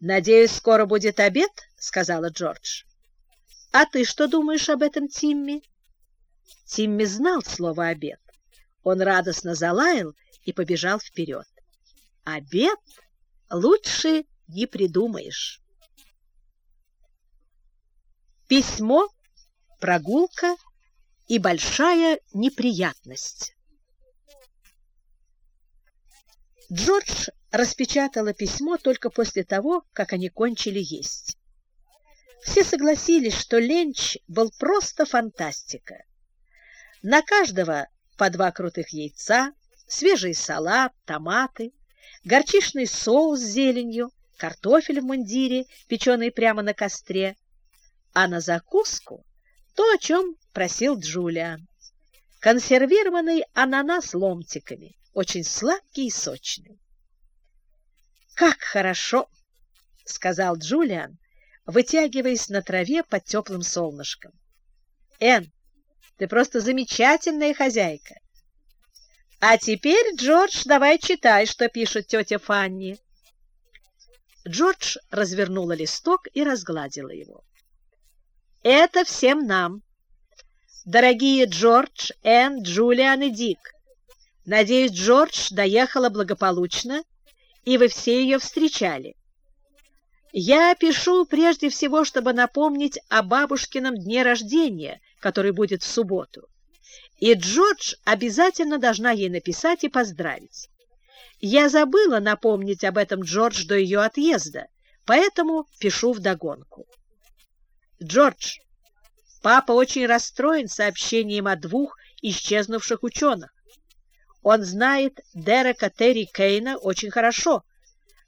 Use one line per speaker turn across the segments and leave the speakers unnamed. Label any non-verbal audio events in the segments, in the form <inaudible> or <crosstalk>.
«Надеюсь, скоро будет обед», — сказала Джордж. «А ты что думаешь об этом, Тимми?» Тимми знал слово «обед». Он радостно залаял и побежал вперед. «Обед лучше не придумаешь». Письмо, прогулка и большая неприятность. Джордж распечатала письмо только после того, как они кончили есть. Все согласились, что ленч был просто фантастика. На каждого по два крутых яйца, свежий салат, томаты, горчичный соус с зеленью, картофель в мундире, печеный прямо на костре, а на закуску то, о чем просил Джулиан. Консервированный ананас ломтиками, очень сладкий и сочный. «Как хорошо!» — сказал Джулиан, вытягиваясь на траве под теплым солнышком. «Энн, ты просто замечательная хозяйка!» «А теперь, Джордж, давай читай, что пишет тетя Фанни». Джордж развернула листок и разгладила его. «Это всем нам. Дорогие Джордж, Энн, Джулиан и Дик, надеюсь, Джордж доехала благополучно, и вы все ее встречали. Я пишу прежде всего, чтобы напомнить о бабушкином дне рождения, который будет в субботу. И Джордж обязательно должна ей написать и поздравить. Я забыла напомнить об этом Джордж до ее отъезда, поэтому пишу вдогонку. Джордж, папа очень расстроен сообщением о двух исчезнувших ученых. Он знает Дерека Терри Кейна очень хорошо,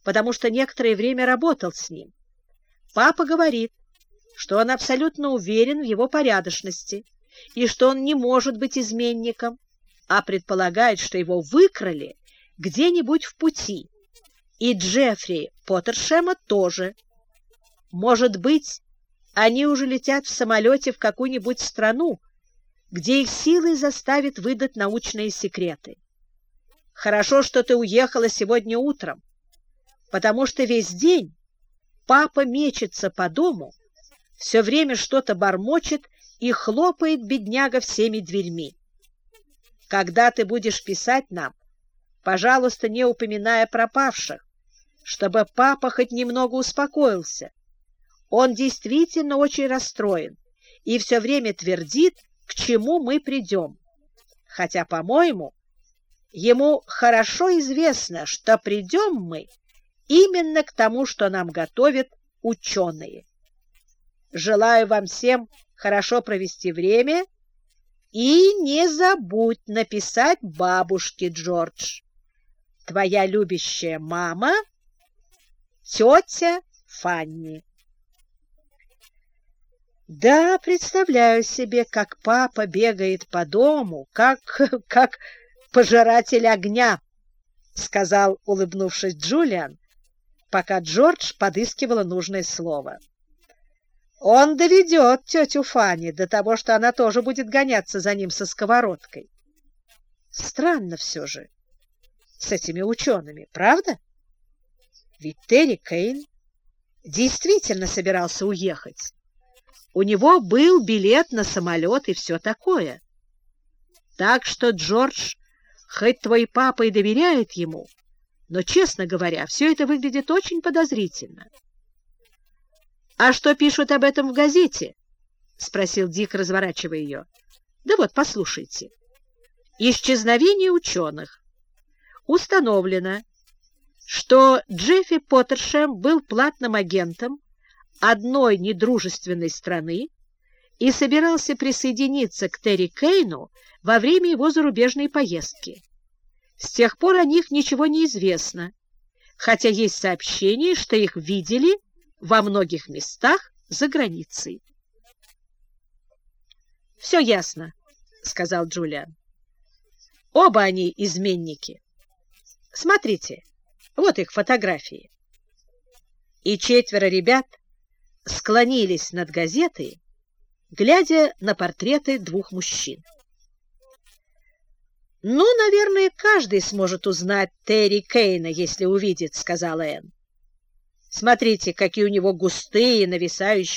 потому что некоторое время работал с ним. Папа говорит, что он абсолютно уверен в его порядочности и что он не может быть изменником, а предполагает, что его выкрали где-нибудь в пути. И Джеффри Поттершема тоже. Может быть, они уже летят в самолете в какую-нибудь страну, где их силой заставят выдать научные секреты. Хорошо, что ты уехала сегодня утром, потому что весь день папа мечется по дому, все время что-то бормочет и хлопает бедняга всеми дверьми. Когда ты будешь писать нам, пожалуйста, не упоминая пропавших, чтобы папа хоть немного успокоился. Он действительно очень расстроен и все время твердит, к чему мы придем. Хотя, по-моему, Ему хорошо известно, что придем мы именно к тому, что нам готовят ученые. Желаю вам всем хорошо провести время и не забудь написать бабушке Джордж. Твоя любящая мама, тетя Фанни. Да, представляю себе, как папа бегает по дому, как, <laughs> как пожиратель огня, — сказал, улыбнувшись Джулиан, пока Джордж подыскивала нужное слово. Он доведет тетю Фанни до того, что она тоже будет гоняться за ним со сковородкой. Странно все же с этими учеными, правда? Ведь Терри Кейн действительно собирался уехать. У него был билет на самолет и все такое. Так что Джордж Хоть твой папа и доверяет ему, но, честно говоря, все это выглядит очень подозрительно. — А что пишут об этом в газете? — спросил Дик, разворачивая ее. — Да вот, послушайте. Исчезновение ученых. Установлено, что Джеффи Поттершем был платным агентом одной недружественной страны и собирался присоединиться к Терри Кейну во время его зарубежной поездки. С тех пор о них ничего не известно, хотя есть сообщения, что их видели во многих местах за границей. «Все ясно», — сказал Джулиан. «Оба они изменники. Смотрите, вот их фотографии». И четверо ребят склонились над газетой, глядя на портреты двух мужчин. «Ну, наверное, каждый сможет узнать Терри Кейна, если увидит», — сказала Энн. Смотрите, какие у него густые, нависающие